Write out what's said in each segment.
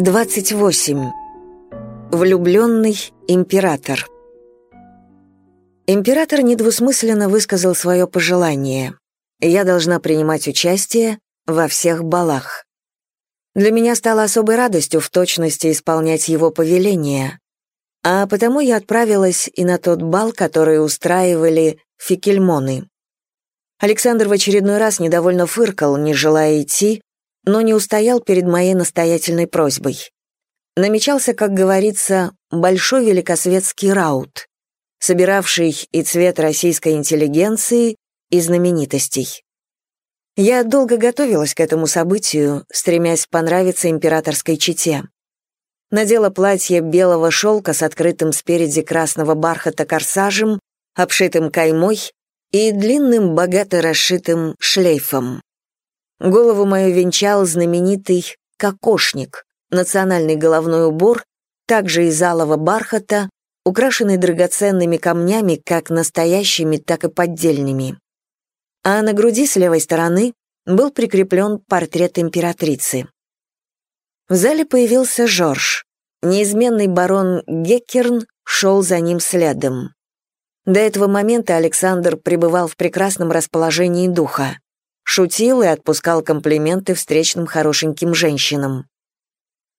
28. Влюбленный император. Император недвусмысленно высказал свое пожелание. Я должна принимать участие во всех балах. Для меня стало особой радостью в точности исполнять его повеление, а потому я отправилась и на тот бал, который устраивали фикельмоны. Александр в очередной раз недовольно фыркал, не желая идти, но не устоял перед моей настоятельной просьбой. Намечался, как говорится, большой великосветский раут, собиравший и цвет российской интеллигенции, и знаменитостей. Я долго готовилась к этому событию, стремясь понравиться императорской чете. Надела платье белого шелка с открытым спереди красного бархата корсажем, обшитым каймой и длинным богато расшитым шлейфом. Голову мою венчал знаменитый кокошник, национальный головной убор, также из алого бархата, украшенный драгоценными камнями, как настоящими, так и поддельными. А на груди с левой стороны был прикреплен портрет императрицы. В зале появился Жорж. Неизменный барон Геккерн шел за ним следом. До этого момента Александр пребывал в прекрасном расположении духа шутил и отпускал комплименты встречным хорошеньким женщинам.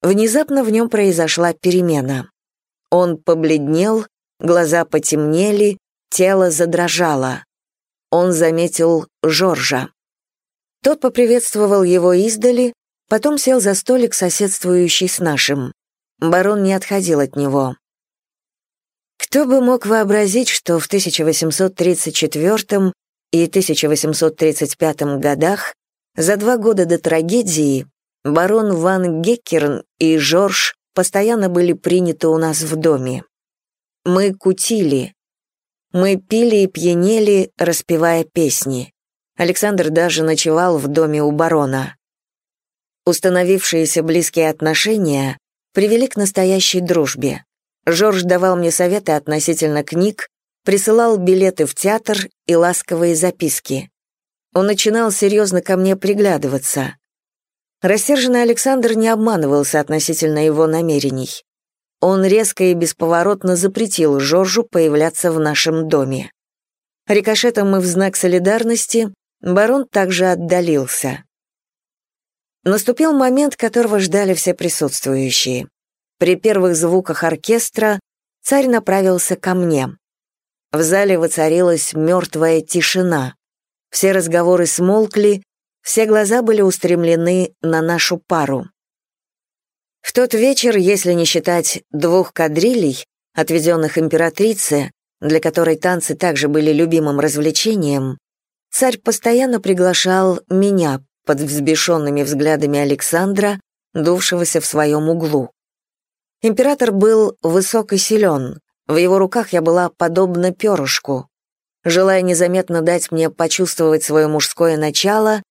Внезапно в нем произошла перемена. Он побледнел, глаза потемнели, тело задрожало. Он заметил Жоржа. Тот поприветствовал его издали, потом сел за столик, соседствующий с нашим. Барон не отходил от него. Кто бы мог вообразить, что в 1834 и 1835 годах, за два года до трагедии, барон Ван Геккерн и Жорж постоянно были приняты у нас в доме. Мы кутили. Мы пили и пьянели, распевая песни. Александр даже ночевал в доме у барона. Установившиеся близкие отношения привели к настоящей дружбе. Жорж давал мне советы относительно книг, присылал билеты в театр и ласковые записки. Он начинал серьезно ко мне приглядываться. Рассерженный Александр не обманывался относительно его намерений. Он резко и бесповоротно запретил Жоржу появляться в нашем доме. Рикошетом и в знак солидарности барон также отдалился. Наступил момент, которого ждали все присутствующие. При первых звуках оркестра царь направился ко мне. В зале воцарилась мертвая тишина. Все разговоры смолкли, все глаза были устремлены на нашу пару. В тот вечер, если не считать двух кадрилей, отведенных императрице, для которой танцы также были любимым развлечением, царь постоянно приглашал меня под взбешенными взглядами Александра, дувшегося в своем углу. Император был высок и силен, в его руках я была подобна перышку. Желая незаметно дать мне почувствовать свое мужское начало,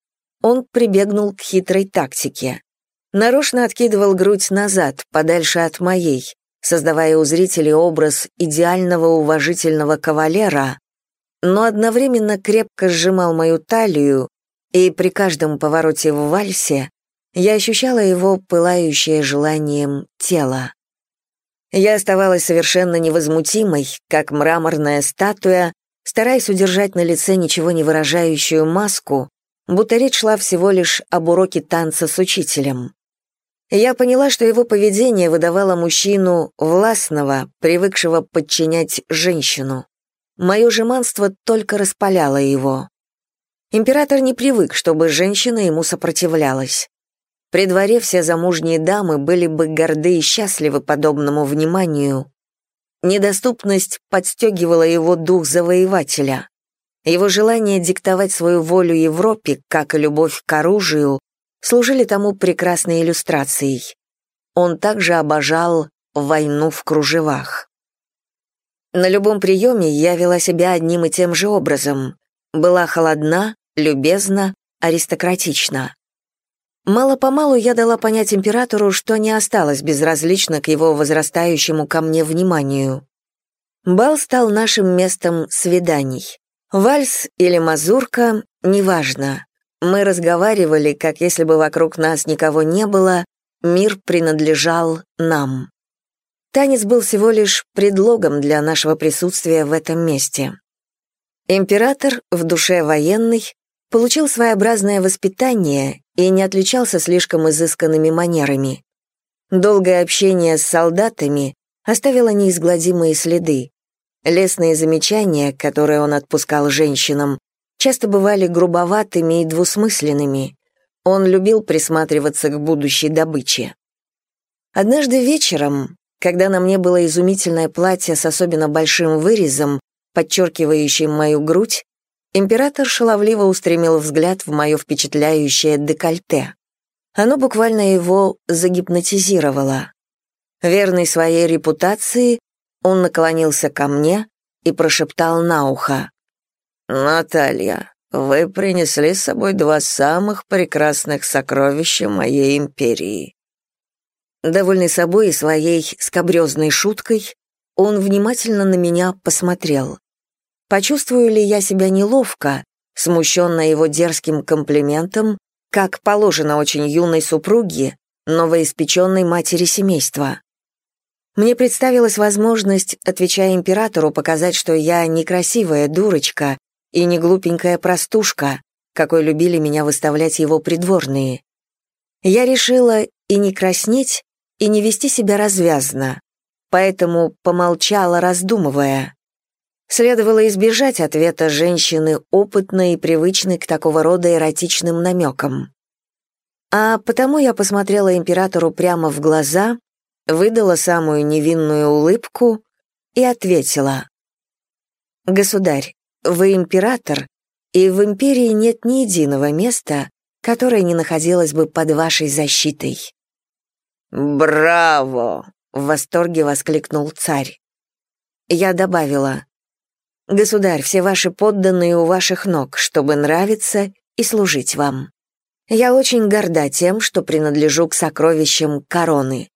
он прибегнул к хитрой тактике. Нарочно откидывал грудь назад, подальше от моей, создавая у зрителей образ идеального уважительного кавалера, но одновременно крепко сжимал мою талию, и при каждом повороте в вальсе я ощущала его пылающее желанием тело. Я оставалась совершенно невозмутимой, как мраморная статуя, стараясь удержать на лице ничего не выражающую маску, будто речь шла всего лишь об уроке танца с учителем. Я поняла, что его поведение выдавало мужчину властного, привыкшего подчинять женщину. Мое жеманство только распаляло его. Император не привык, чтобы женщина ему сопротивлялась. При дворе все замужние дамы были бы горды и счастливы подобному вниманию. Недоступность подстегивала его дух завоевателя. Его желание диктовать свою волю Европе, как и любовь к оружию, служили тому прекрасной иллюстрацией. Он также обожал войну в кружевах. На любом приеме я вела себя одним и тем же образом. Была холодна, любезна, аристократична. Мало-помалу я дала понять императору, что не осталось безразлично к его возрастающему ко мне вниманию. Бал стал нашим местом свиданий. Вальс или мазурка — неважно. Мы разговаривали, как если бы вокруг нас никого не было, мир принадлежал нам. Танец был всего лишь предлогом для нашего присутствия в этом месте. Император, в душе военный, получил своеобразное воспитание и не отличался слишком изысканными манерами. Долгое общение с солдатами оставило неизгладимые следы. Лесные замечания, которые он отпускал женщинам, часто бывали грубоватыми и двусмысленными. Он любил присматриваться к будущей добыче. Однажды вечером, когда на мне было изумительное платье с особенно большим вырезом, подчеркивающим мою грудь, император шаловливо устремил взгляд в мое впечатляющее декольте. Оно буквально его загипнотизировало. Верный своей репутации, он наклонился ко мне и прошептал на ухо. «Наталья, вы принесли с собой два самых прекрасных сокровища моей империи». Довольный собой и своей скобрезной шуткой, он внимательно на меня посмотрел. Почувствую ли я себя неловко, смущенная его дерзким комплиментом, как положено очень юной супруге, новоиспеченной матери семейства? Мне представилась возможность, отвечая императору, показать, что я некрасивая дурочка и не глупенькая простушка, какой любили меня выставлять его придворные. Я решила и не краснеть, и не вести себя развязно, поэтому помолчала, раздумывая. Следовало избежать ответа женщины, опытной и привычной к такого рода эротичным намекам. А потому я посмотрела императору прямо в глаза выдала самую невинную улыбку и ответила. «Государь, вы император, и в империи нет ни единого места, которое не находилось бы под вашей защитой». «Браво!» — в восторге воскликнул царь. Я добавила, «Государь, все ваши подданные у ваших ног, чтобы нравиться и служить вам. Я очень горда тем, что принадлежу к сокровищам короны.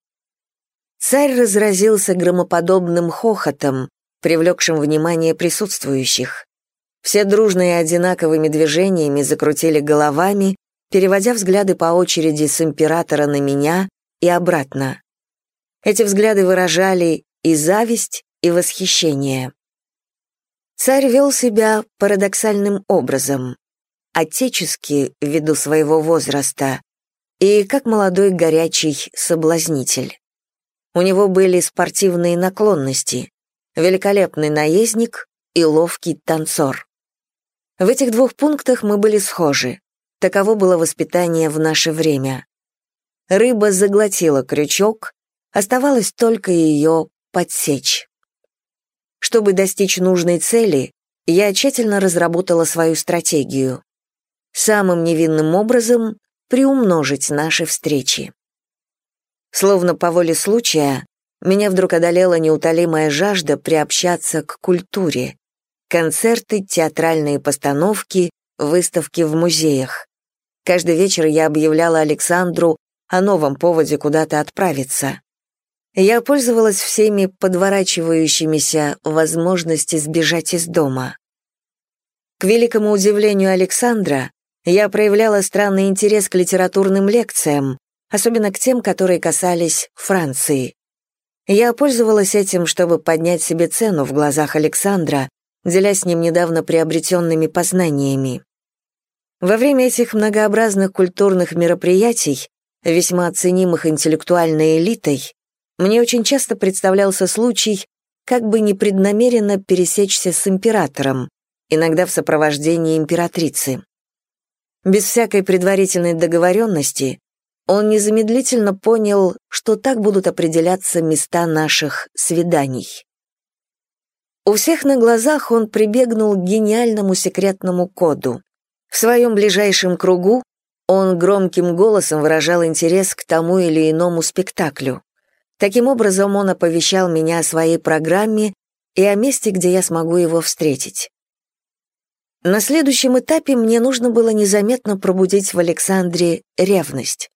Царь разразился громоподобным хохотом, привлекшим внимание присутствующих. Все дружно и одинаковыми движениями закрутили головами, переводя взгляды по очереди с императора на меня и обратно. Эти взгляды выражали и зависть, и восхищение. Царь вел себя парадоксальным образом, отечески ввиду своего возраста, и как молодой горячий соблазнитель. У него были спортивные наклонности, великолепный наездник и ловкий танцор. В этих двух пунктах мы были схожи. Таково было воспитание в наше время. Рыба заглотила крючок, оставалось только ее подсечь. Чтобы достичь нужной цели, я тщательно разработала свою стратегию. Самым невинным образом приумножить наши встречи. Словно по воле случая, меня вдруг одолела неутолимая жажда приобщаться к культуре. Концерты, театральные постановки, выставки в музеях. Каждый вечер я объявляла Александру о новом поводе куда-то отправиться. Я пользовалась всеми подворачивающимися возможности сбежать из дома. К великому удивлению Александра, я проявляла странный интерес к литературным лекциям, особенно к тем, которые касались Франции. Я пользовалась этим, чтобы поднять себе цену в глазах Александра, делясь с ним недавно приобретенными познаниями. Во время этих многообразных культурных мероприятий, весьма оценимых интеллектуальной элитой, мне очень часто представлялся случай как бы непреднамеренно пересечься с императором, иногда в сопровождении императрицы. Без всякой предварительной договоренности он незамедлительно понял, что так будут определяться места наших свиданий. У всех на глазах он прибегнул к гениальному секретному коду. В своем ближайшем кругу он громким голосом выражал интерес к тому или иному спектаклю. Таким образом, он оповещал меня о своей программе и о месте, где я смогу его встретить. На следующем этапе мне нужно было незаметно пробудить в Александре ревность.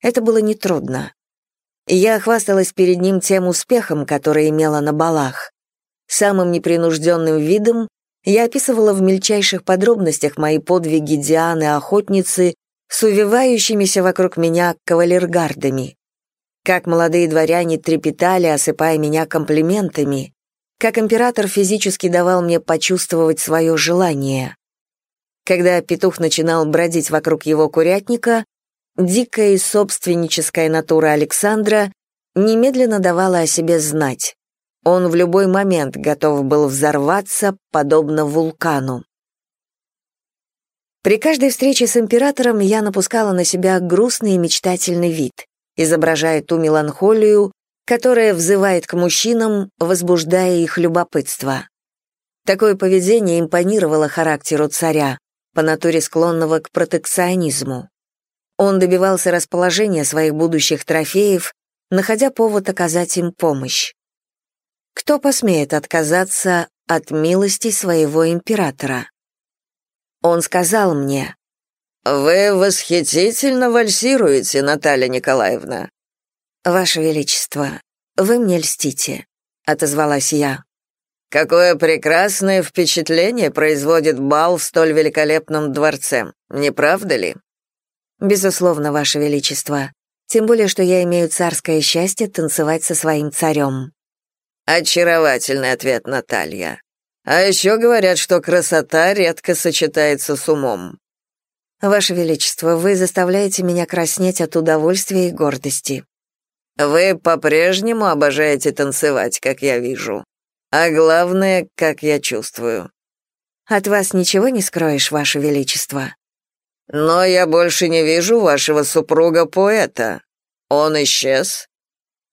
Это было нетрудно. Я хвасталась перед ним тем успехом, который имела на балах. Самым непринужденным видом я описывала в мельчайших подробностях мои подвиги Дианы-охотницы с увивающимися вокруг меня кавалергардами. Как молодые дворяне трепетали, осыпая меня комплиментами, как император физически давал мне почувствовать свое желание. Когда петух начинал бродить вокруг его курятника, дикая и собственническая натура Александра немедленно давала о себе знать. Он в любой момент готов был взорваться, подобно вулкану. При каждой встрече с императором я напускала на себя грустный и мечтательный вид, изображая ту меланхолию, которая взывает к мужчинам, возбуждая их любопытство. Такое поведение импонировало характеру царя, по натуре склонного к протекционизму. Он добивался расположения своих будущих трофеев, находя повод оказать им помощь. Кто посмеет отказаться от милости своего императора? Он сказал мне, «Вы восхитительно вальсируете, Наталья Николаевна». «Ваше Величество, вы мне льстите», — отозвалась я. «Какое прекрасное впечатление производит бал в столь великолепном дворце, не правда ли?» «Безусловно, Ваше Величество. Тем более, что я имею царское счастье танцевать со своим царем». Очаровательный ответ, Наталья. А еще говорят, что красота редко сочетается с умом. Ваше Величество, вы заставляете меня краснеть от удовольствия и гордости. Вы по-прежнему обожаете танцевать, как я вижу. А главное, как я чувствую. От вас ничего не скроешь, Ваше Величество. Но я больше не вижу вашего супруга-поэта. Он исчез?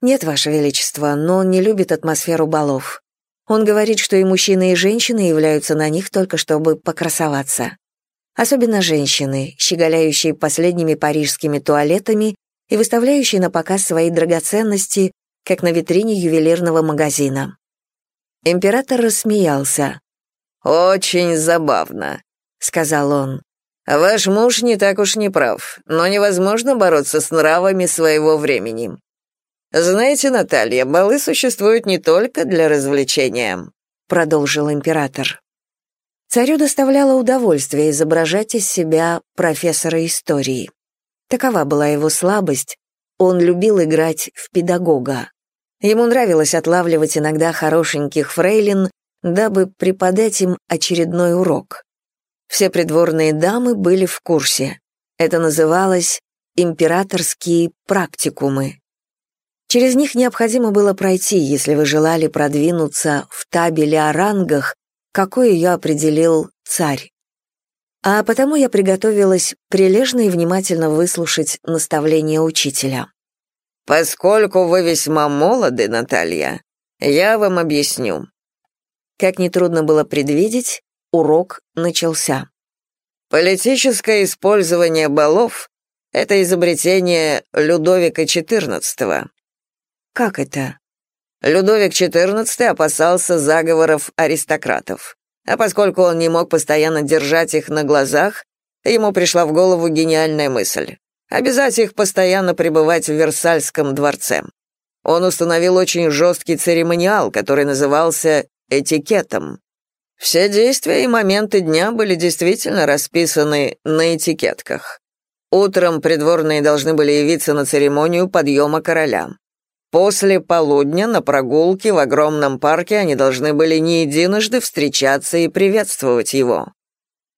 «Нет, Ваше Величество, но он не любит атмосферу балов. Он говорит, что и мужчины, и женщины являются на них только чтобы покрасоваться. Особенно женщины, щеголяющие последними парижскими туалетами и выставляющие на показ свои драгоценности, как на витрине ювелирного магазина». Император рассмеялся. «Очень забавно», — сказал он. «Ваш муж не так уж не прав, но невозможно бороться с нравами своего времени. «Знаете, Наталья, балы существуют не только для развлечения», — продолжил император. Царю доставляло удовольствие изображать из себя профессора истории. Такова была его слабость, он любил играть в педагога. Ему нравилось отлавливать иногда хорошеньких фрейлин, дабы преподать им очередной урок. Все придворные дамы были в курсе. Это называлось «императорские практикумы». Через них необходимо было пройти, если вы желали продвинуться в табеле о рангах, какой ее определил царь. А потому я приготовилась прилежно и внимательно выслушать наставления учителя. «Поскольку вы весьма молоды, Наталья, я вам объясню». Как нетрудно было предвидеть, урок начался. Политическое использование балов — это изобретение Людовика XIV. Как это? Людовик XIV опасался заговоров аристократов. А поскольку он не мог постоянно держать их на глазах, ему пришла в голову гениальная мысль — обязать их постоянно пребывать в Версальском дворце. Он установил очень жесткий церемониал, который назывался этикетом. Все действия и моменты дня были действительно расписаны на этикетках. Утром придворные должны были явиться на церемонию подъема короля. После полудня на прогулке в огромном парке они должны были не единожды встречаться и приветствовать его.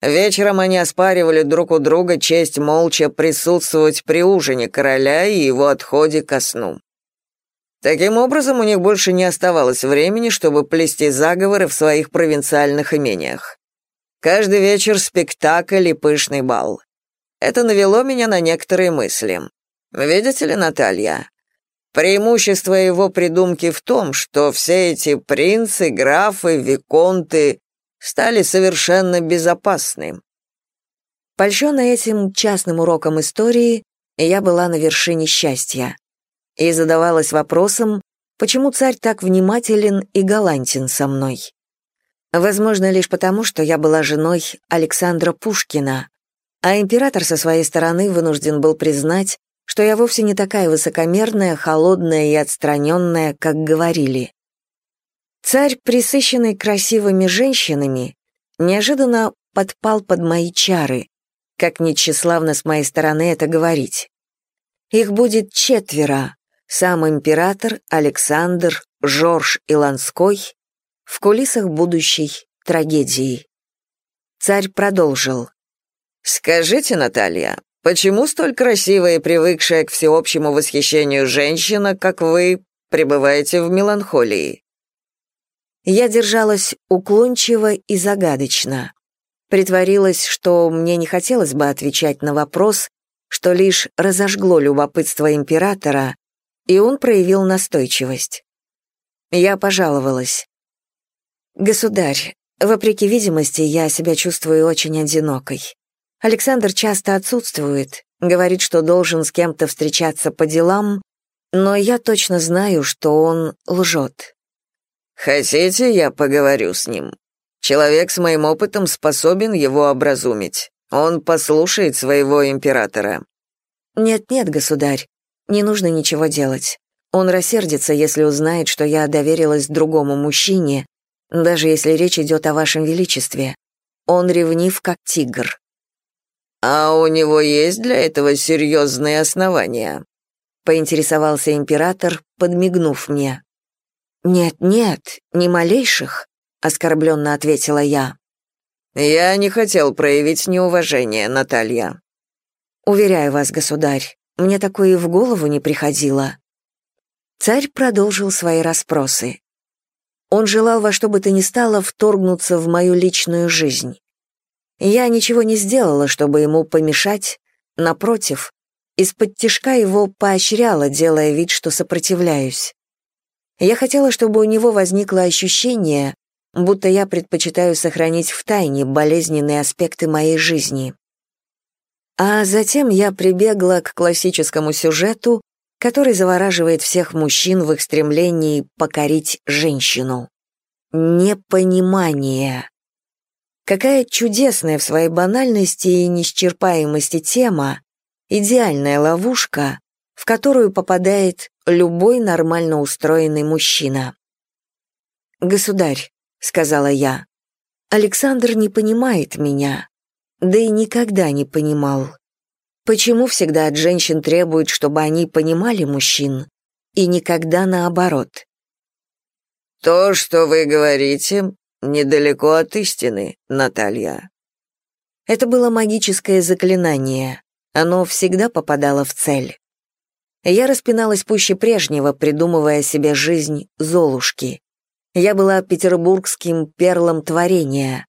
Вечером они оспаривали друг у друга честь молча присутствовать при ужине короля и его отходе ко сну. Таким образом, у них больше не оставалось времени, чтобы плести заговоры в своих провинциальных имениях. Каждый вечер спектакль и пышный бал. Это навело меня на некоторые мысли. Видите ли, Наталья, Преимущество его придумки в том, что все эти принцы, графы, виконты стали совершенно безопасны. Польщенная этим частным уроком истории, я была на вершине счастья и задавалась вопросом, почему царь так внимателен и галантен со мной. Возможно, лишь потому, что я была женой Александра Пушкина, а император со своей стороны вынужден был признать, что я вовсе не такая высокомерная, холодная и отстраненная, как говорили. Царь, присыщенный красивыми женщинами, неожиданно подпал под мои чары, как нечеславно с моей стороны это говорить. Их будет четверо, Сам император, Александр, Жорж и Ланской в кулисах будущей трагедии. Царь продолжил. «Скажите, Наталья, почему столь красивая и привыкшая к всеобщему восхищению женщина, как вы, пребываете в меланхолии?» Я держалась уклончиво и загадочно. Притворилась, что мне не хотелось бы отвечать на вопрос, что лишь разожгло любопытство императора, и он проявил настойчивость. Я пожаловалась. «Государь, вопреки видимости, я себя чувствую очень одинокой. Александр часто отсутствует, говорит, что должен с кем-то встречаться по делам, но я точно знаю, что он лжет». «Хотите, я поговорю с ним? Человек с моим опытом способен его образумить. Он послушает своего императора». «Нет-нет, государь, не нужно ничего делать. Он рассердится, если узнает, что я доверилась другому мужчине, даже если речь идет о вашем величестве. Он ревнив, как тигр». «А у него есть для этого серьезные основания?» — поинтересовался император, подмигнув мне. «Нет-нет, ни малейших», — оскорбленно ответила я. «Я не хотел проявить неуважение, Наталья». «Уверяю вас, государь, мне такое и в голову не приходило». Царь продолжил свои расспросы. Он желал во что бы то ни стало вторгнуться в мою личную жизнь. Я ничего не сделала, чтобы ему помешать, напротив, из-под тишка его поощряла, делая вид, что сопротивляюсь. Я хотела, чтобы у него возникло ощущение, будто я предпочитаю сохранить в тайне болезненные аспекты моей жизни. А затем я прибегла к классическому сюжету, который завораживает всех мужчин в их стремлении покорить женщину. Непонимание. Какая чудесная в своей банальности и неисчерпаемости тема, идеальная ловушка, в которую попадает любой нормально устроенный мужчина. «Государь, — сказала я. «Александр не понимает меня, да и никогда не понимал. Почему всегда от женщин требуют, чтобы они понимали мужчин, и никогда наоборот?» «То, что вы говорите, недалеко от истины, Наталья». Это было магическое заклинание. Оно всегда попадало в цель. Я распиналась пуще прежнего, придумывая себе жизнь Золушки. Я была петербургским перлом творения.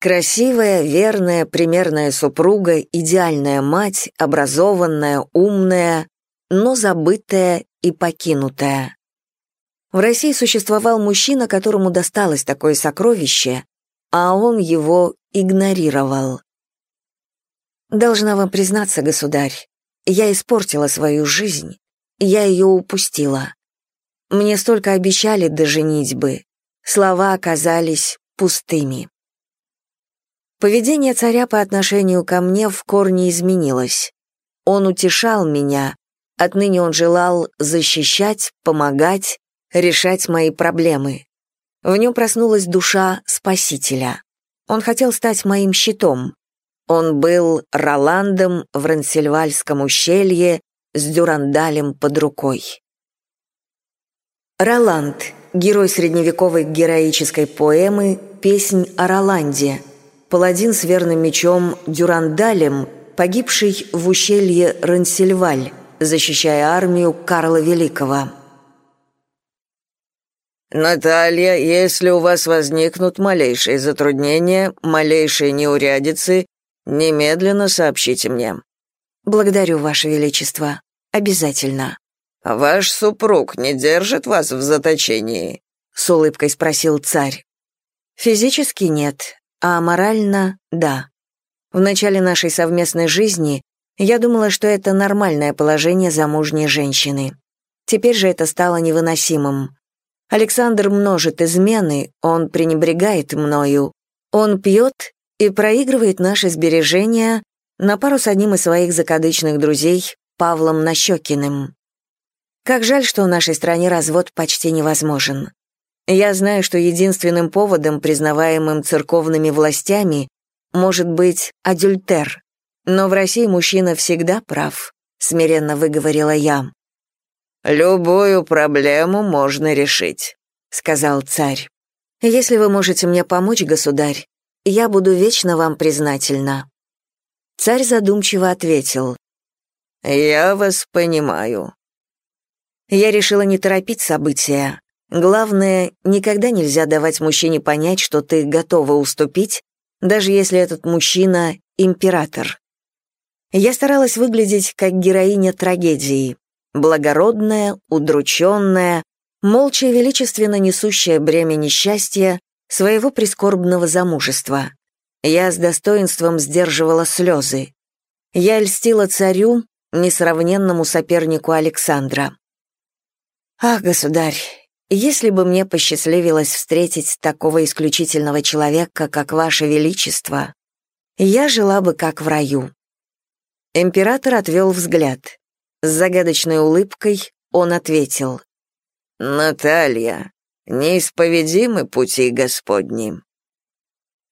Красивая, верная, примерная супруга, идеальная мать, образованная, умная, но забытая и покинутая. В России существовал мужчина, которому досталось такое сокровище, а он его игнорировал. Должна вам признаться, государь, я испортила свою жизнь, я ее упустила. Мне столько обещали до женитьбы. Слова оказались пустыми. Поведение царя по отношению ко мне в корне изменилось. Он утешал меня, отныне он желал защищать, помогать, решать мои проблемы. В нем проснулась душа спасителя. Он хотел стать моим щитом. Он был Роландом в Рансильвальском ущелье с дюрандалем под рукой. Роланд, герой средневековой героической поэмы «Песнь о Роланде», паладин с верным мечом Дюрандалем, погибший в ущелье Рансильваль, защищая армию Карла Великого. «Наталья, если у вас возникнут малейшие затруднения, малейшие неурядицы, немедленно сообщите мне». «Благодарю, Ваше Величество. Обязательно». «Ваш супруг не держит вас в заточении?» — с улыбкой спросил царь. «Физически нет, а морально — да. В начале нашей совместной жизни я думала, что это нормальное положение замужней женщины. Теперь же это стало невыносимым. Александр множит измены, он пренебрегает мною. Он пьет и проигрывает наши сбережения на пару с одним из своих закадычных друзей, Павлом Нащекиным. Как жаль, что в нашей стране развод почти невозможен. Я знаю, что единственным поводом, признаваемым церковными властями, может быть адюльтер. Но в России мужчина всегда прав, смиренно выговорила я. Любую проблему можно решить», — сказал царь. «Если вы можете мне помочь, государь, я буду вечно вам признательна». Царь задумчиво ответил. «Я вас понимаю». Я решила не торопить события. Главное, никогда нельзя давать мужчине понять, что ты готова уступить, даже если этот мужчина — император. Я старалась выглядеть как героиня трагедии, благородная, удрученная, молча и величественно несущая бремя несчастья своего прискорбного замужества. Я с достоинством сдерживала слезы. Я льстила царю, несравненному сопернику Александра. Ах, государь, если бы мне посчастливилось встретить такого исключительного человека, как Ваше Величество, я жила бы как в раю. Император отвел взгляд. С загадочной улыбкой он ответил. «Наталья, неисповедимы пути Господни».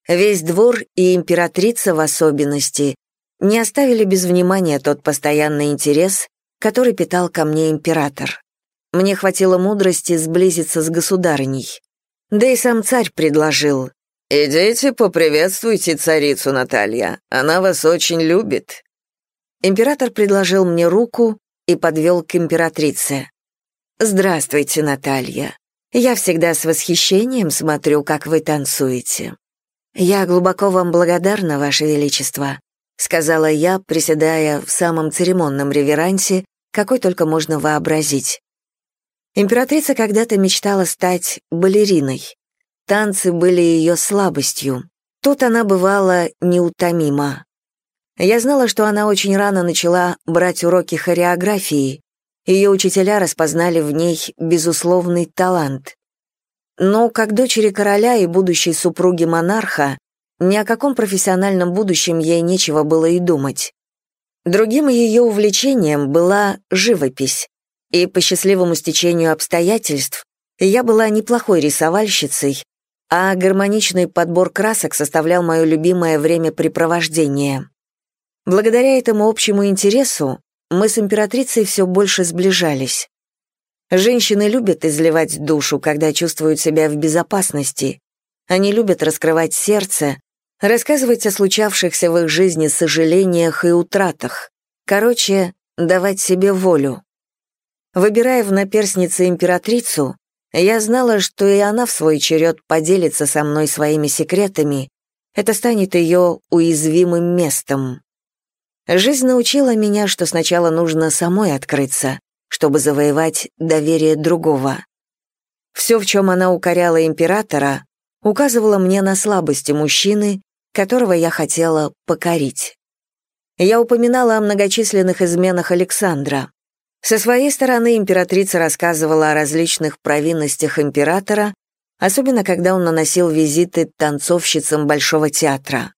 Весь двор и императрица в особенности не оставили без внимания тот постоянный интерес, который питал ко мне император. Мне хватило мудрости сблизиться с государыней. Да и сам царь предложил. «Идите, поприветствуйте царицу Наталья, она вас очень любит». Император предложил мне руку и подвел к императрице. «Здравствуйте, Наталья. Я всегда с восхищением смотрю, как вы танцуете. Я глубоко вам благодарна, Ваше Величество», сказала я, приседая в самом церемонном реверансе, какой только можно вообразить. Императрица когда-то мечтала стать балериной. Танцы были ее слабостью. Тут она бывала неутомима. Я знала, что она очень рано начала брать уроки хореографии. Ее учителя распознали в ней безусловный талант. Но как дочери короля и будущей супруги монарха, ни о каком профессиональном будущем ей нечего было и думать. Другим ее увлечением была живопись и по счастливому стечению обстоятельств я была неплохой рисовальщицей, а гармоничный подбор красок составлял мое любимое времяпрепровождение. Благодаря этому общему интересу мы с императрицей все больше сближались. Женщины любят изливать душу, когда чувствуют себя в безопасности. Они любят раскрывать сердце, рассказывать о случавшихся в их жизни сожалениях и утратах. Короче, давать себе волю. Выбирая в наперснице императрицу, я знала, что и она в свой черед поделится со мной своими секретами, это станет ее уязвимым местом. Жизнь научила меня, что сначала нужно самой открыться, чтобы завоевать доверие другого. Все, в чем она укоряла императора, указывало мне на слабости мужчины, которого я хотела покорить. Я упоминала о многочисленных изменах Александра. Со своей стороны императрица рассказывала о различных провинностях императора, особенно когда он наносил визиты танцовщицам Большого театра.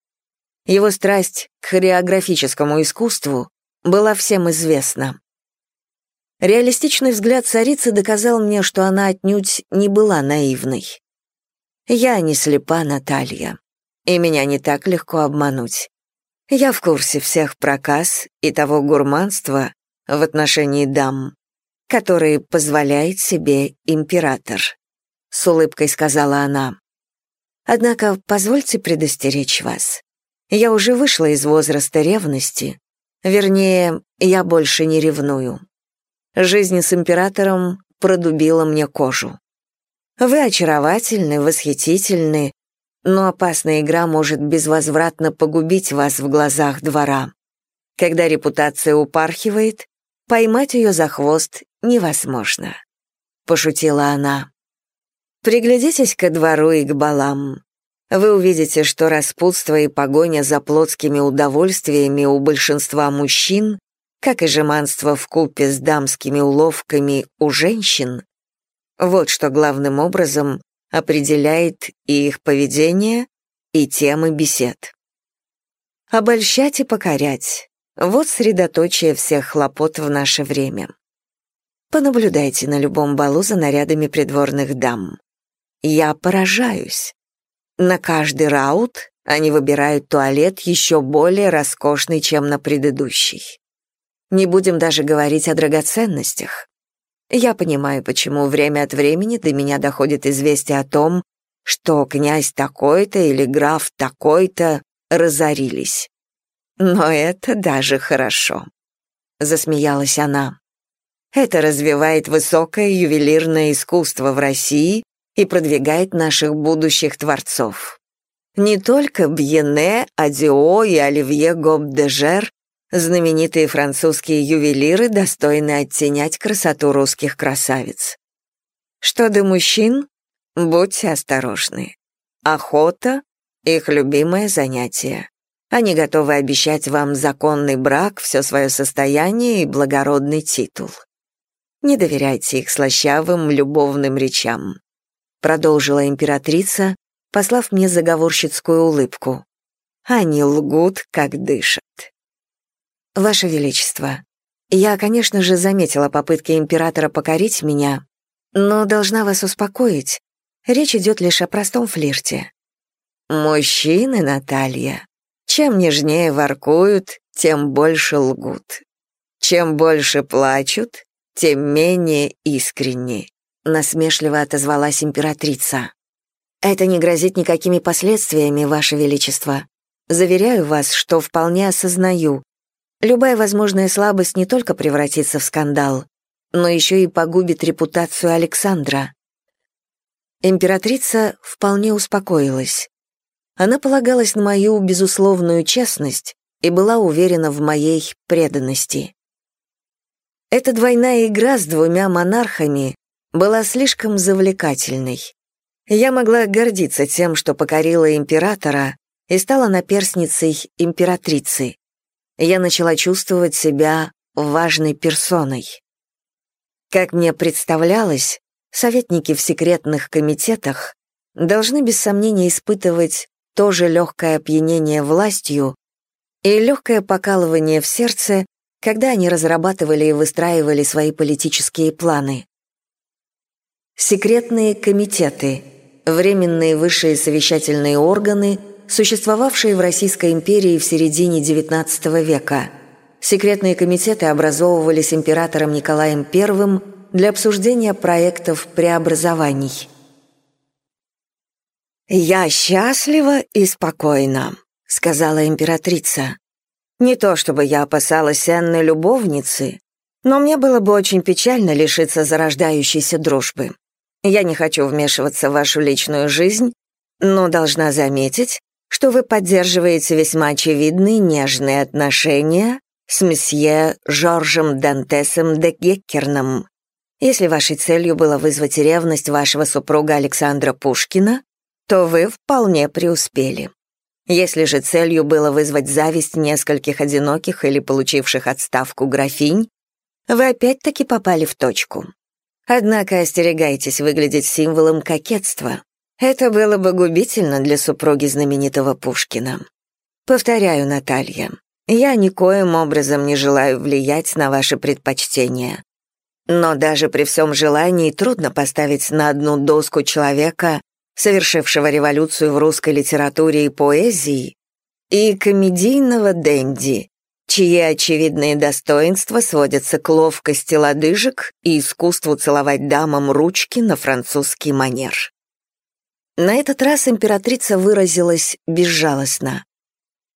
Его страсть к хореографическому искусству была всем известна. Реалистичный взгляд царицы доказал мне, что она отнюдь не была наивной. Я не слепа, Наталья, и меня не так легко обмануть. Я в курсе всех проказ и того гурманства, в отношении дам, которые позволяет себе император», — с улыбкой сказала она. «Однако позвольте предостеречь вас. Я уже вышла из возраста ревности. Вернее, я больше не ревную. Жизнь с императором продубила мне кожу. Вы очаровательны, восхитительны, но опасная игра может безвозвратно погубить вас в глазах двора. Когда репутация упархивает, Поймать ее за хвост невозможно», — пошутила она. «Приглядитесь ко двору и к балам. Вы увидите, что распутство и погоня за плотскими удовольствиями у большинства мужчин, как и жеманство купе с дамскими уловками у женщин, вот что главным образом определяет и их поведение, и темы бесед. Обольщать и покорять, вот средоточие всех хлопот в наше время. Понаблюдайте на любом балу за нарядами придворных дам. Я поражаюсь. На каждый раут они выбирают туалет еще более роскошный, чем на предыдущий. Не будем даже говорить о драгоценностях. Я понимаю, почему время от времени до меня доходит известие о том, что князь такой-то или граф такой-то разорились. Но это даже хорошо. Засмеялась она. Это развивает высокое ювелирное искусство в России и продвигает наших будущих творцов. Не только Бьене, Адио и Оливье Гоб-де-Жер, знаменитые французские ювелиры, достойны оттенять красоту русских красавиц. Что до мужчин, будьте осторожны. Охота — их любимое занятие. Они готовы обещать вам законный брак, все свое состояние и благородный титул. Не доверяйте их слащавым любовным речам продолжила императрица, послав мне заговорщицкую улыбку. Они лгут, как дышат. Ваше Величество, я, конечно же, заметила попытки императора покорить меня, но должна вас успокоить. Речь идет лишь о простом флирте. Мужчины, Наталья, чем нежнее воркуют, тем больше лгут. Чем больше плачут, тем менее искренни насмешливо отозвалась императрица. Это не грозит никакими последствиями, ваше величество. Заверяю вас, что вполне осознаю. Любая возможная слабость не только превратится в скандал, но еще и погубит репутацию Александра. Императрица вполне успокоилась. Она полагалась на мою безусловную честность и была уверена в моей преданности. Эта двойная игра с двумя монархами была слишком завлекательной. Я могла гордиться тем, что покорила императора и стала наперсницей императрицы. Я начала чувствовать себя важной персоной. Как мне представлялось, советники в секретных комитетах должны без сомнения испытывать то же легкое опьянение властью и легкое покалывание в сердце, когда они разрабатывали и выстраивали свои политические планы. Секретные комитеты – временные высшие совещательные органы, существовавшие в Российской империи в середине XIX века. Секретные комитеты образовывались императором Николаем I для обсуждения проектов преобразований. «Я счастлива и спокойна», — сказала императрица. «Не то чтобы я опасалась Энны любовницы, но мне было бы очень печально лишиться зарождающейся дружбы. Я не хочу вмешиваться в вашу личную жизнь, но должна заметить, что вы поддерживаете весьма очевидные нежные отношения с месье Жоржем Дантесом де Геккерном. Если вашей целью было вызвать ревность вашего супруга Александра Пушкина, то вы вполне преуспели. Если же целью было вызвать зависть нескольких одиноких или получивших отставку графинь, вы опять-таки попали в точку. Однако остерегайтесь выглядеть символом кокетства. Это было бы губительно для супруги знаменитого Пушкина. Повторяю, Наталья, я никоим образом не желаю влиять на ваши предпочтения. Но даже при всем желании трудно поставить на одну доску человека, совершившего революцию в русской литературе и поэзии, и комедийного денди, чьи очевидные достоинства сводятся к ловкости лодыжек и искусству целовать дамам ручки на французский манер. На этот раз императрица выразилась безжалостно.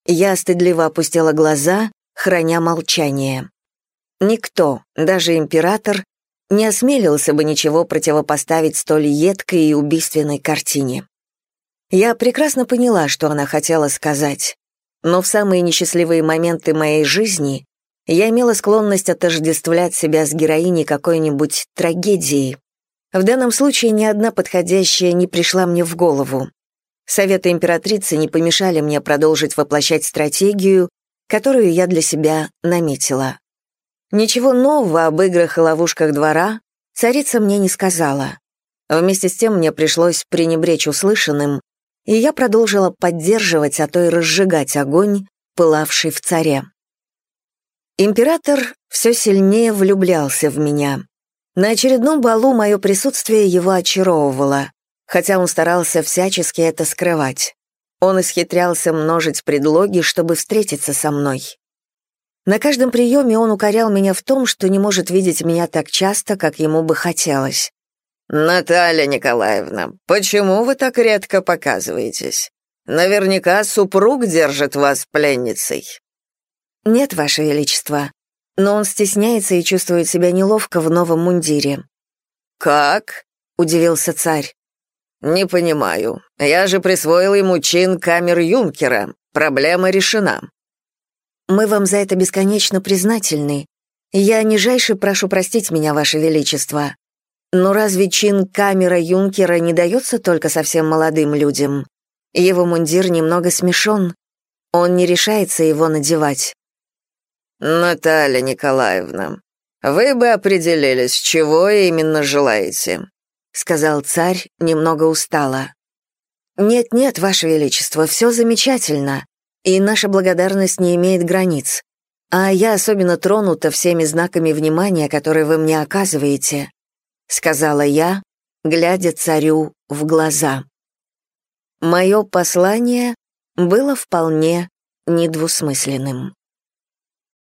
Я стыдливо опустила глаза, храня молчание. Никто, даже император, не осмелился бы ничего противопоставить столь едкой и убийственной картине. Я прекрасно поняла, что она хотела сказать но в самые несчастливые моменты моей жизни я имела склонность отождествлять себя с героиней какой-нибудь трагедии. В данном случае ни одна подходящая не пришла мне в голову. Советы императрицы не помешали мне продолжить воплощать стратегию, которую я для себя наметила. Ничего нового об играх и ловушках двора царица мне не сказала. Вместе с тем мне пришлось пренебречь услышанным и я продолжила поддерживать, а то и разжигать огонь, пылавший в царе. Император все сильнее влюблялся в меня. На очередном балу мое присутствие его очаровывало, хотя он старался всячески это скрывать. Он исхитрялся множить предлоги, чтобы встретиться со мной. На каждом приеме он укорял меня в том, что не может видеть меня так часто, как ему бы хотелось. «Наталья Николаевна, почему вы так редко показываетесь? Наверняка супруг держит вас пленницей». «Нет, Ваше Величество, но он стесняется и чувствует себя неловко в новом мундире». «Как?» — удивился царь. «Не понимаю. Я же присвоил ему чин камер-юнкера. Проблема решена». «Мы вам за это бесконечно признательны. Я нижайше прошу простить меня, Ваше Величество. Но разве чин камера юнкера не дается только совсем молодым людям? Его мундир немного смешон. Он не решается его надевать. «Наталья Николаевна, вы бы определились, чего именно желаете», сказал царь немного устало. «Нет-нет, Ваше Величество, все замечательно, и наша благодарность не имеет границ. А я особенно тронута всеми знаками внимания, которые вы мне оказываете. — сказала я, глядя царю в глаза. Мое послание было вполне недвусмысленным.